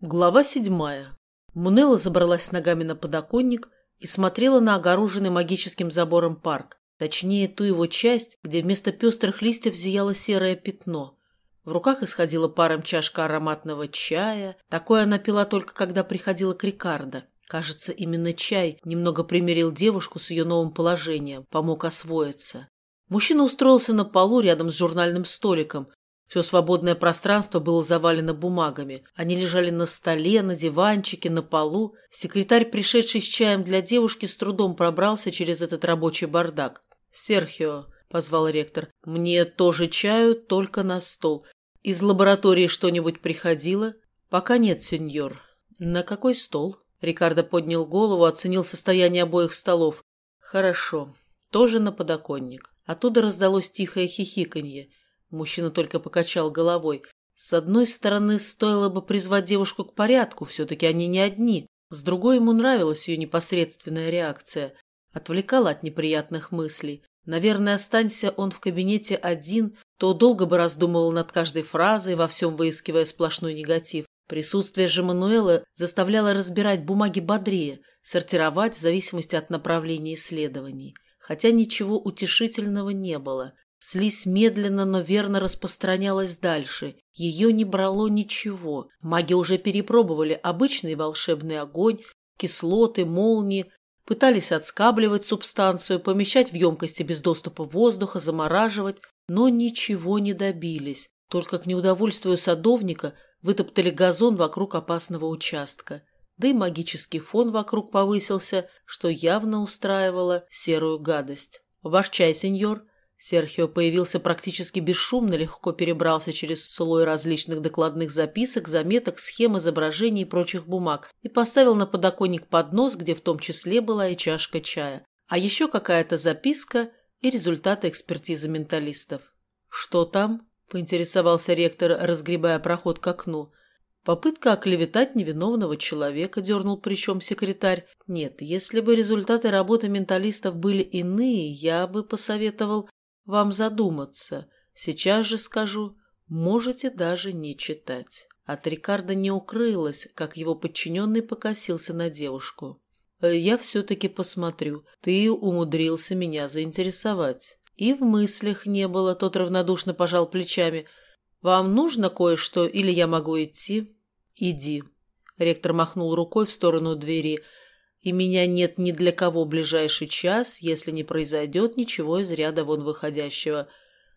Глава седьмая. Мунелла забралась ногами на подоконник и смотрела на огороженный магическим забором парк, точнее ту его часть, где вместо пестрых листьев зияло серое пятно. В руках исходила паром чашка ароматного чая, такое она пила только когда приходила к Рикардо. Кажется, именно чай немного примирил девушку с ее новым положением, помог освоиться. Мужчина устроился на полу рядом с журнальным столиком, все свободное пространство было завалено бумагами. Они лежали на столе, на диванчике, на полу. Секретарь, пришедший с чаем для девушки, с трудом пробрался через этот рабочий бардак. «Серхио», — позвал ректор, — «мне тоже чаю, только на стол. Из лаборатории что-нибудь приходило?» «Пока нет, сеньор». «На какой стол?» Рикардо поднял голову, оценил состояние обоих столов. «Хорошо. Тоже на подоконник». Оттуда раздалось тихое хихиканье. Мужчина только покачал головой. С одной стороны, стоило бы призвать девушку к порядку, все-таки они не одни. С другой, ему нравилась ее непосредственная реакция. Отвлекала от неприятных мыслей. Наверное, останься он в кабинете один, то долго бы раздумывал над каждой фразой, во всем выискивая сплошной негатив. Присутствие же Мануэла заставляло разбирать бумаги бодрее, сортировать в зависимости от направления исследований. Хотя ничего утешительного не было. Слизь медленно, но верно распространялась дальше. Ее не брало ничего. Маги уже перепробовали обычный волшебный огонь, кислоты, молнии, пытались отскабливать субстанцию, помещать в емкости без доступа воздуха, замораживать, но ничего не добились. Только к неудовольствию садовника вытоптали газон вокруг опасного участка. Да и магический фон вокруг повысился, что явно устраивало серую гадость. «Ваш чай, сеньор», Серхио появился практически бесшумно, легко перебрался через слой различных докладных записок, заметок, схем, изображений и прочих бумаг и поставил на подоконник поднос, где в том числе была и чашка чая. А еще какая-то записка и результаты экспертизы менталистов. «Что там?» – поинтересовался ректор, разгребая проход к окну. Попытка оклеветать невиновного человека, дернул причем секретарь. Нет, если бы результаты работы менталистов были иные, я бы посоветовал вам задуматься. Сейчас же скажу, можете даже не читать. От Рикардо не укрылось, как его подчиненный покосился на девушку. «Э, «Я все-таки посмотрю. Ты умудрился меня заинтересовать». И в мыслях не было, тот равнодушно пожал плечами. «Вам нужно кое-что или я могу идти?» «Иди». Ректор махнул рукой в сторону двери – и меня нет ни для кого ближайший час, если не произойдет ничего из ряда вон выходящего.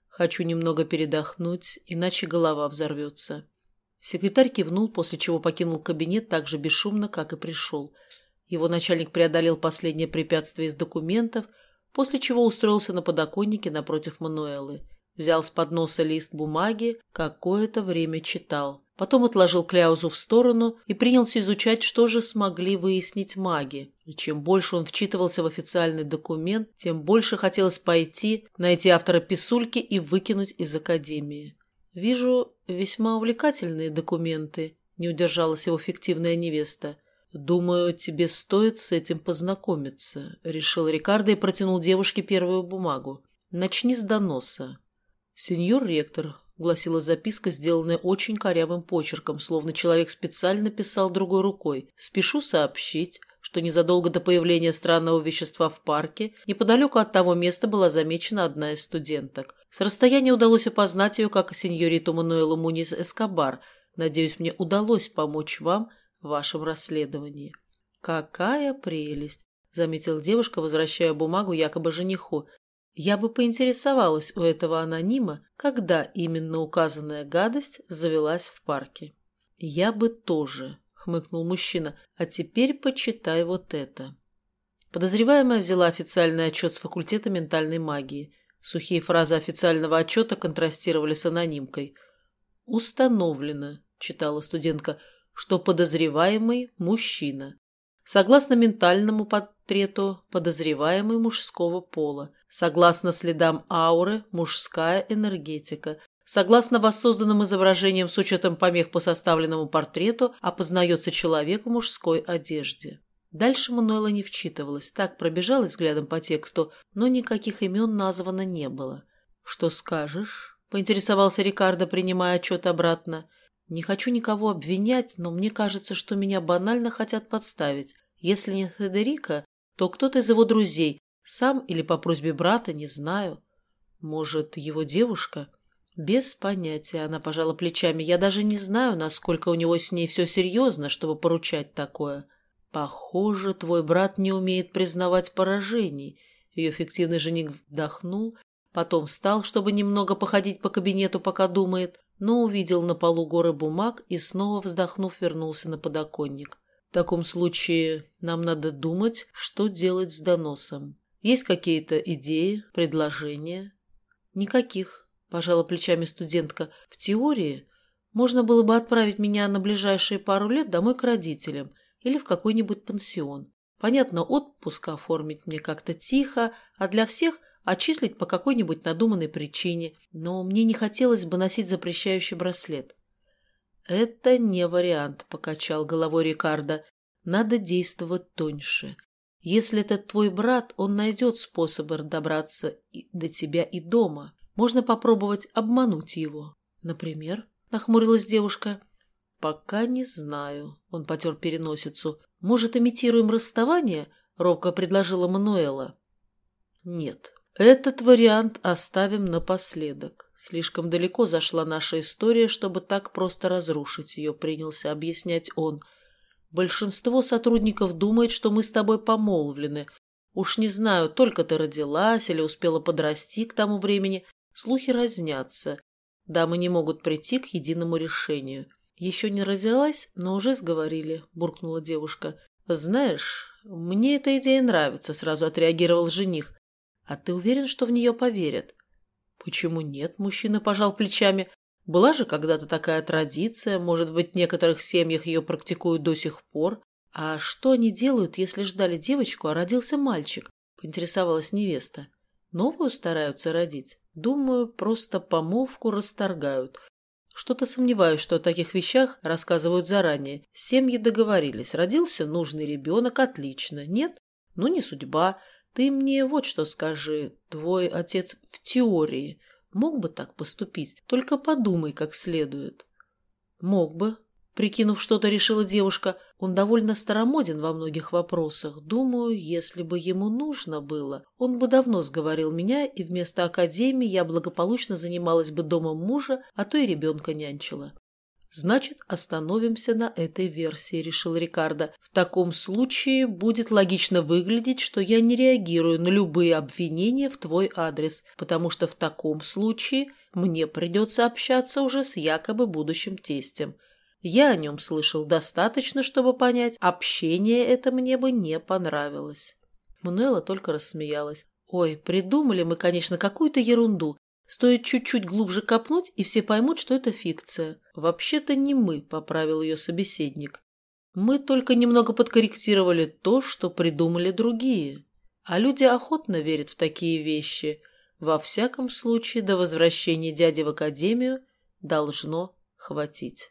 Хочу немного передохнуть, иначе голова взорвется». Секретарь кивнул, после чего покинул кабинет так же бесшумно, как и пришел. Его начальник преодолел последнее препятствие из документов, после чего устроился на подоконнике напротив Мануэлы. Взял с подноса лист бумаги, какое-то время читал. Потом отложил кляузу в сторону и принялся изучать, что же смогли выяснить маги. И чем больше он вчитывался в официальный документ, тем больше хотелось пойти, найти автора писульки и выкинуть из академии. «Вижу весьма увлекательные документы», – не удержалась его фиктивная невеста. «Думаю, тебе стоит с этим познакомиться», – решил Рикардо и протянул девушке первую бумагу. «Начни с доноса». «Сеньор ректор, гласила записка, сделанная очень корявым почерком, словно человек специально писал другой рукой. «Спешу сообщить, что незадолго до появления странного вещества в парке неподалеку от того места была замечена одна из студенток. С расстояния удалось опознать ее как сеньориту Мануэлу Мунис Эскобар. Надеюсь, мне удалось помочь вам в вашем расследовании». «Какая прелесть!» — заметила девушка, возвращая бумагу якобы жениху. Я бы поинтересовалась у этого анонима, когда именно указанная гадость завелась в парке. «Я бы тоже», — хмыкнул мужчина, — «а теперь почитай вот это». Подозреваемая взяла официальный отчет с факультета ментальной магии. Сухие фразы официального отчета контрастировали с анонимкой. «Установлено», — читала студентка, — «что подозреваемый – мужчина. Согласно ментальному портрету, подозреваемый мужского пола. Согласно следам ауры, мужская энергетика. Согласно воссозданным изображениям с учетом помех по составленному портрету, опознается человек в мужской одежде. Дальше Мануэла не вчитывалась, так пробежалась взглядом по тексту, но никаких имен названо не было. «Что скажешь?» – поинтересовался Рикардо, принимая отчет обратно. Не хочу никого обвинять, но мне кажется, что меня банально хотят подставить. Если не Федерико, то кто-то из его друзей, сам или по просьбе брата, не знаю. Может, его девушка? Без понятия, она пожала плечами. Я даже не знаю, насколько у него с ней все серьезно, чтобы поручать такое. Похоже, твой брат не умеет признавать поражений. Ее фиктивный жених вдохнул, потом встал, чтобы немного походить по кабинету, пока думает, но увидел на полу горы бумаг и снова, вздохнув, вернулся на подоконник. В таком случае нам надо думать, что делать с доносом. Есть какие-то идеи, предложения? Никаких, пожала плечами студентка. В теории можно было бы отправить меня на ближайшие пару лет домой к родителям или в какой-нибудь пансион. Понятно, отпуск оформить мне как-то тихо, а для всех отчислить по какой-нибудь надуманной причине, но мне не хотелось бы носить запрещающий браслет. «Это не вариант», — покачал головой Рикардо. «Надо действовать тоньше. Если это твой брат, он найдет способы добраться до тебя и дома. Можно попробовать обмануть его. Например?» — нахмурилась девушка. «Пока не знаю», — он потер переносицу. «Может, имитируем расставание?» — робко предложила Мануэла. «Нет, этот вариант оставим напоследок. Слишком далеко зашла наша история, чтобы так просто разрушить ее, принялся объяснять он. Большинство сотрудников думает, что мы с тобой помолвлены. Уж не знаю, только ты родилась или успела подрасти к тому времени. Слухи разнятся. Дамы не могут прийти к единому решению. Еще не родилась, но уже сговорили, буркнула девушка. Знаешь, мне эта идея нравится, сразу отреагировал жених. А ты уверен, что в нее поверят? Почему нет? Мужчина пожал плечами. Была же когда-то такая традиция, может быть, в некоторых семьях ее практикуют до сих пор. А что они делают, если ждали девочку, а родился мальчик? Поинтересовалась невеста. Новую стараются родить? Думаю, просто помолвку расторгают. Что-то сомневаюсь, что о таких вещах рассказывают заранее. Семьи договорились. Родился нужный ребенок, отлично. Нет? Ну, не судьба. Ты мне вот что скажи. Твой отец в теории мог бы так поступить? Только подумай как следует. Мог бы. Прикинув что-то, решила девушка. Он довольно старомоден во многих вопросах. Думаю, если бы ему нужно было, он бы давно сговорил меня, и вместо академии я благополучно занималась бы домом мужа, а то и ребенка нянчила. Значит, остановимся на этой версии, решил Рикардо. В таком случае будет логично выглядеть, что я не реагирую на любые обвинения в твой адрес, потому что в таком случае мне придется общаться уже с якобы будущим тестем. Я о нем слышал достаточно, чтобы понять, общение это мне бы не понравилось. Мануэла только рассмеялась. Ой, придумали мы, конечно, какую-то ерунду. Стоит чуть-чуть глубже копнуть, и все поймут, что это фикция. Вообще-то не мы, поправил ее собеседник. Мы только немного подкорректировали то, что придумали другие. А люди охотно верят в такие вещи. Во всяком случае, до возвращения дяди в академию должно хватить.